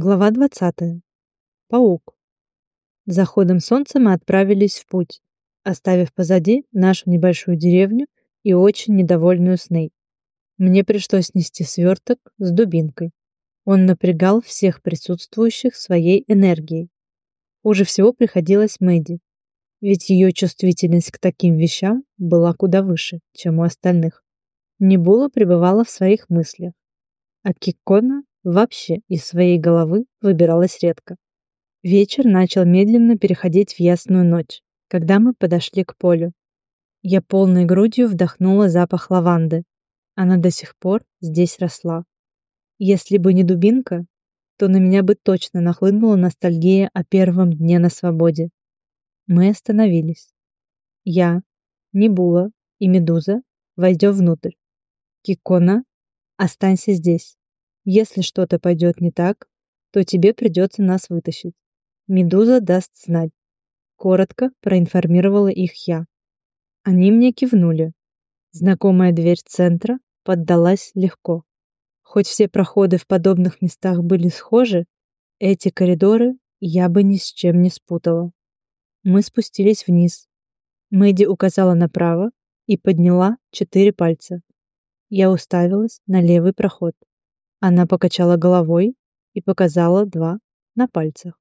Глава 20. Паук. Заходом солнца мы отправились в путь, оставив позади нашу небольшую деревню и очень недовольную Сней. Мне пришлось нести сверток с дубинкой. Он напрягал всех присутствующих своей энергией. Хуже всего приходилось Мэдди, ведь ее чувствительность к таким вещам была куда выше, чем у остальных. Небула пребывала в своих мыслях, а Киккона вообще из своей головы выбиралась редко. Вечер начал медленно переходить в ясную ночь, когда мы подошли к полю. Я полной грудью вдохнула запах лаванды. Она до сих пор здесь росла. Если бы не дубинка, то на меня бы точно нахлынула ностальгия о первом дне на свободе. Мы остановились. Я, Небула и Медуза войдем внутрь. Кикона, останься здесь. Если что-то пойдет не так, то тебе придется нас вытащить. Медуза даст знать. Коротко проинформировала их я. Они мне кивнули. Знакомая дверь центра поддалась легко. Хоть все проходы в подобных местах были схожи, эти коридоры я бы ни с чем не спутала. Мы спустились вниз. Мэдди указала направо и подняла четыре пальца. Я уставилась на левый проход. Она покачала головой и показала два на пальцах.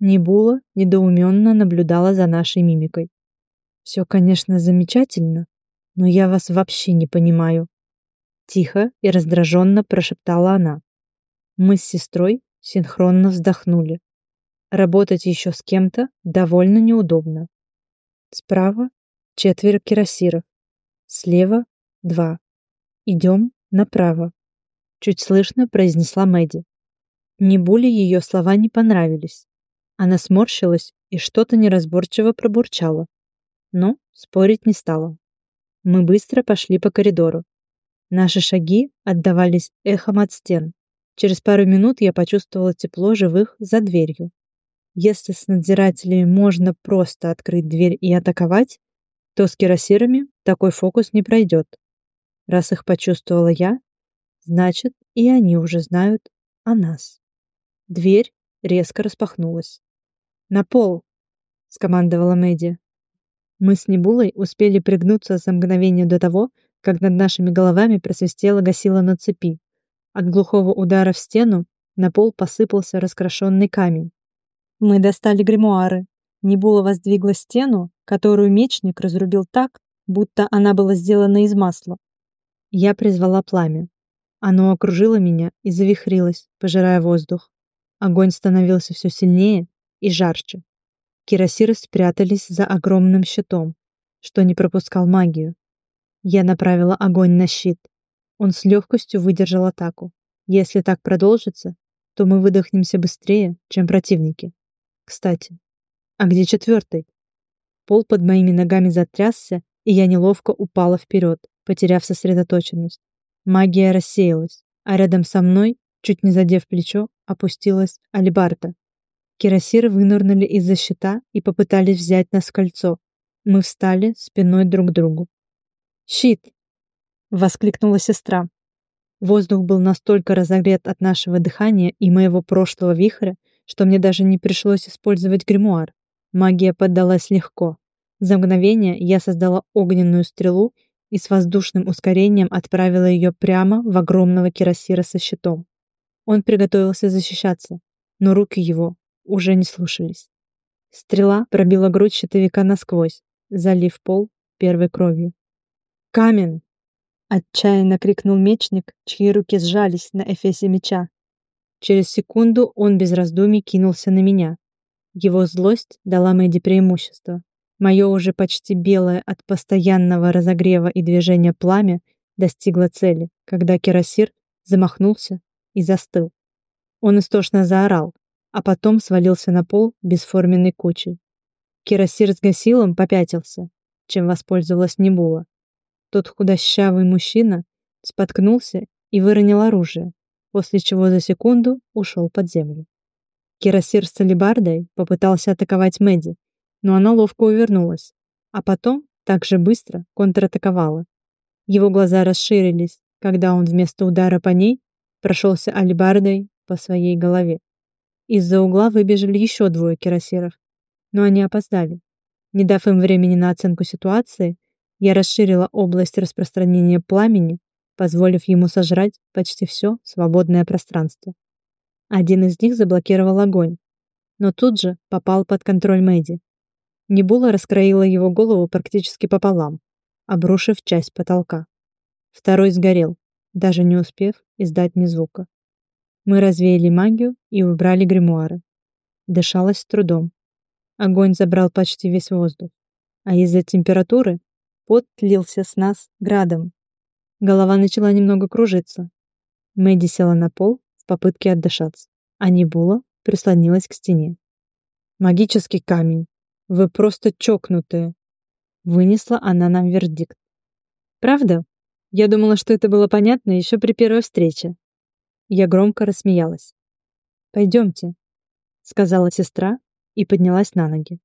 Небула недоуменно наблюдала за нашей мимикой. «Все, конечно, замечательно, но я вас вообще не понимаю», тихо и раздраженно прошептала она. Мы с сестрой синхронно вздохнули. Работать еще с кем-то довольно неудобно. Справа четверо кирасиров, слева два. Идем направо чуть слышно произнесла Мэдди. Небуле ее слова не понравились. Она сморщилась и что-то неразборчиво пробурчала. Но спорить не стала. Мы быстро пошли по коридору. Наши шаги отдавались эхом от стен. Через пару минут я почувствовала тепло живых за дверью. Если с надзирателями можно просто открыть дверь и атаковать, то с кирасирами такой фокус не пройдет. Раз их почувствовала я, Значит, и они уже знают о нас. Дверь резко распахнулась. «На пол!» — скомандовала Мэдди. Мы с Небулой успели пригнуться за мгновение до того, как над нашими головами просвистела гасила на цепи. От глухого удара в стену на пол посыпался раскрошенный камень. Мы достали гримуары. Небула воздвигла стену, которую мечник разрубил так, будто она была сделана из масла. Я призвала пламя. Оно окружило меня и завихрилось, пожирая воздух. Огонь становился все сильнее и жарче. Кирасиры спрятались за огромным щитом, что не пропускал магию. Я направила огонь на щит. Он с легкостью выдержал атаку. Если так продолжится, то мы выдохнемся быстрее, чем противники. Кстати, а где четвертый? Пол под моими ногами затрясся, и я неловко упала вперед, потеряв сосредоточенность. Магия рассеялась, а рядом со мной, чуть не задев плечо, опустилась Алибарта. Кирасиры вынырнули из-за щита и попытались взять нас в кольцо. Мы встали спиной друг к другу. «Щит!» — воскликнула сестра. Воздух был настолько разогрет от нашего дыхания и моего прошлого вихря, что мне даже не пришлось использовать гримуар. Магия поддалась легко. За мгновение я создала огненную стрелу и с воздушным ускорением отправила ее прямо в огромного кирасира со щитом. Он приготовился защищаться, но руки его уже не слушались. Стрела пробила грудь щитовика насквозь, залив пол первой кровью. «Камень!» — отчаянно крикнул мечник, чьи руки сжались на эфесе меча. Через секунду он без раздумий кинулся на меня. Его злость дала Мэдди преимущество. Мое уже почти белое от постоянного разогрева и движения пламя достигло цели, когда кирасир замахнулся и застыл. Он истошно заорал, а потом свалился на пол бесформенной кучей. Кирасир с гасилом попятился, чем воспользовалась Небула. Тот худощавый мужчина споткнулся и выронил оружие, после чего за секунду ушел под землю. Кирасир с алебардой попытался атаковать Мэдди, но она ловко увернулась, а потом так же быстро контратаковала. Его глаза расширились, когда он вместо удара по ней прошелся алебардой по своей голове. Из-за угла выбежали еще двое кирасиров, но они опоздали. Не дав им времени на оценку ситуации, я расширила область распространения пламени, позволив ему сожрать почти все свободное пространство. Один из них заблокировал огонь, но тут же попал под контроль Мэдди. Небула раскроила его голову практически пополам, обрушив часть потолка. Второй сгорел, даже не успев издать ни звука. Мы развеяли магию и убрали гримуары. Дышалось с трудом. Огонь забрал почти весь воздух, а из-за температуры пот тлился с нас градом. Голова начала немного кружиться. Мэдди села на пол в попытке отдышаться, а Небула прислонилась к стене. «Магический камень! Вы просто чокнутые!» Вынесла она нам вердикт. «Правда?» Я думала, что это было понятно еще при первой встрече. Я громко рассмеялась. «Пойдемте», — сказала сестра и поднялась на ноги.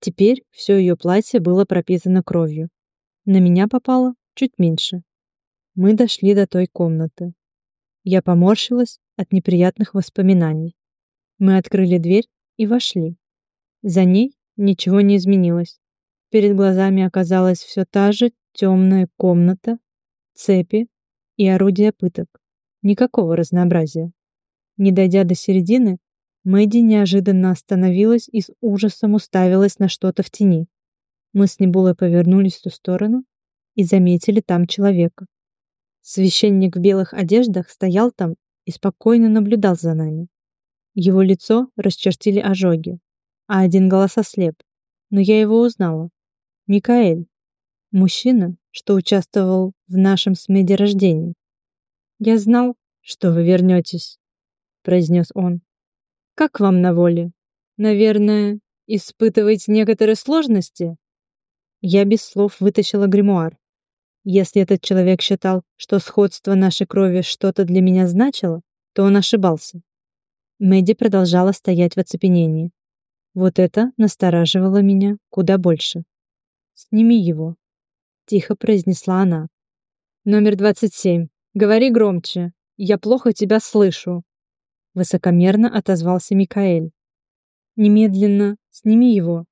Теперь все ее платье было пропитано кровью. На меня попало чуть меньше. Мы дошли до той комнаты. Я поморщилась от неприятных воспоминаний. Мы открыли дверь и вошли. За ней ничего не изменилось. Перед глазами оказалась все та же темная комната цепи и орудия пыток. Никакого разнообразия. Не дойдя до середины, Мэдди неожиданно остановилась и с ужасом уставилась на что-то в тени. Мы с Небулой повернулись в ту сторону и заметили там человека. Священник в белых одеждах стоял там и спокойно наблюдал за нами. Его лицо расчертили ожоги, а один глаз ослеп, но я его узнала. Микаэль. Мужчина, что участвовал в нашем с Меди рождении. «Я знал, что вы вернетесь», — произнес он. «Как вам на воле? Наверное, испытываете некоторые сложности?» Я без слов вытащила гримуар. Если этот человек считал, что сходство нашей крови что-то для меня значило, то он ошибался. Мэдди продолжала стоять в оцепенении. Вот это настораживало меня куда больше. «Сними его», тихо произнесла она. Номер двадцать семь. Говори громче. Я плохо тебя слышу. Высокомерно отозвался Микаэль. Немедленно сними его.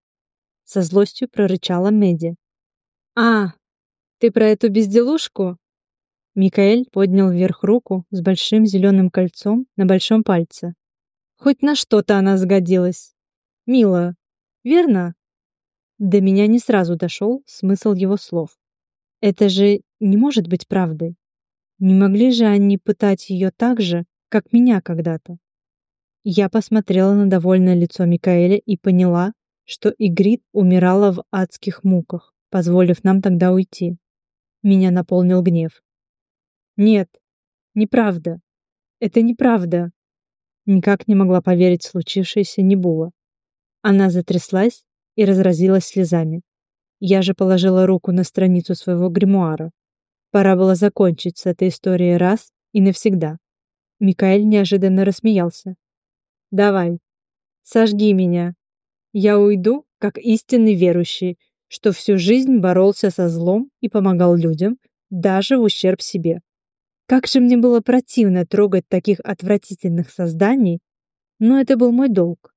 Со злостью прорычала Меди. А, ты про эту безделушку? Микаэль поднял вверх руку с большим зеленым кольцом на большом пальце. Хоть на что-то она сгодилась. Мило, верно? До меня не сразу дошел смысл его слов. Это же не может быть правдой. Не могли же они пытать ее так же, как меня когда-то? Я посмотрела на довольное лицо Микаэля и поняла, что Игрит умирала в адских муках, позволив нам тогда уйти. Меня наполнил гнев. Нет, неправда. Это неправда. Никак не могла поверить в случившееся Небула. Она затряслась и разразилась слезами. Я же положила руку на страницу своего гримуара. Пора было закончить с этой историей раз и навсегда. Микаэль неожиданно рассмеялся. «Давай, сожги меня. Я уйду, как истинный верующий, что всю жизнь боролся со злом и помогал людям, даже в ущерб себе. Как же мне было противно трогать таких отвратительных созданий, но это был мой долг.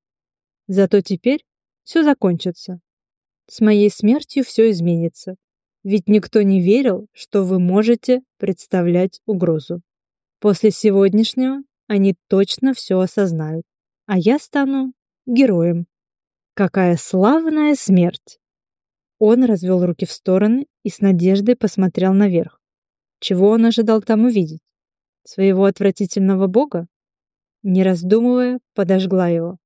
Зато теперь все закончится. С моей смертью все изменится. Ведь никто не верил, что вы можете представлять угрозу. После сегодняшнего они точно все осознают, а я стану героем. Какая славная смерть! Он развел руки в стороны и с надеждой посмотрел наверх. Чего он ожидал там увидеть? Своего отвратительного бога? Не раздумывая, подожгла его.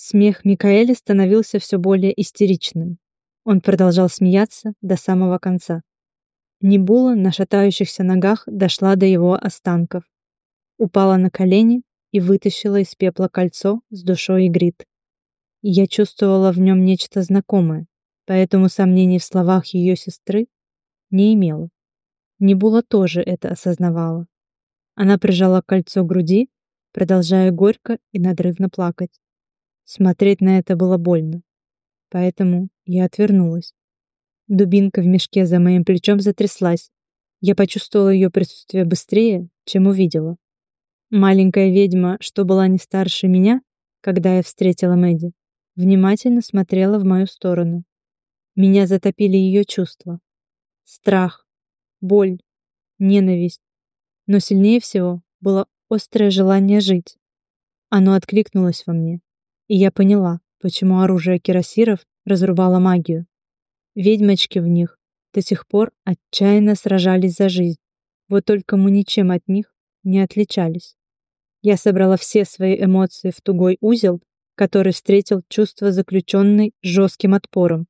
Смех Микаэля становился все более истеричным. Он продолжал смеяться до самого конца. Небула на шатающихся ногах дошла до его останков. Упала на колени и вытащила из пепла кольцо с душой Игрит. Я чувствовала в нем нечто знакомое, поэтому сомнений в словах ее сестры не имела. Небула тоже это осознавала. Она прижала кольцо к груди, продолжая горько и надрывно плакать. Смотреть на это было больно. Поэтому я отвернулась. Дубинка в мешке за моим плечом затряслась. Я почувствовала ее присутствие быстрее, чем увидела. Маленькая ведьма, что была не старше меня, когда я встретила Мэдди, внимательно смотрела в мою сторону. Меня затопили ее чувства. Страх, боль, ненависть. Но сильнее всего было острое желание жить. Оно откликнулось во мне, и я поняла, почему оружие кирасиров разрубало магию. Ведьмочки в них до сих пор отчаянно сражались за жизнь. Вот только мы ничем от них не отличались. Я собрала все свои эмоции в тугой узел, который встретил чувство заключенной жестким отпором.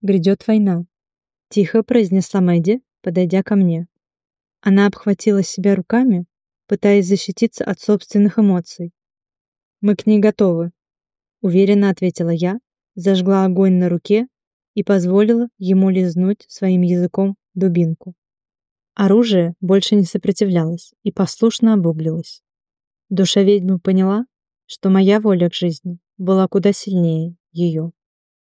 «Грядет война», — тихо произнесла Мэдди, подойдя ко мне. Она обхватила себя руками, пытаясь защититься от собственных эмоций. «Мы к ней готовы», — уверенно ответила я, зажгла огонь на руке и позволила ему лизнуть своим языком дубинку. Оружие больше не сопротивлялось и послушно обуглилось. Душа ведьмы поняла, что моя воля к жизни была куда сильнее ее.